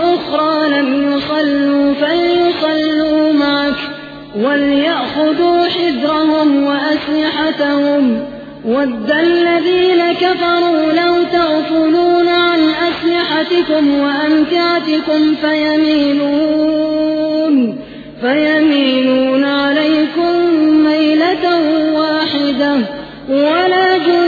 أخرى لم يصلوا فليصلوا معك وليأخذوا حذرهم وأسلحتهم. ود الذين كفروا لو تغفلون عن أسلحتكم وأمتعتكم فيميلون فيميلون عليكم ميلة واحدة. ولا جناح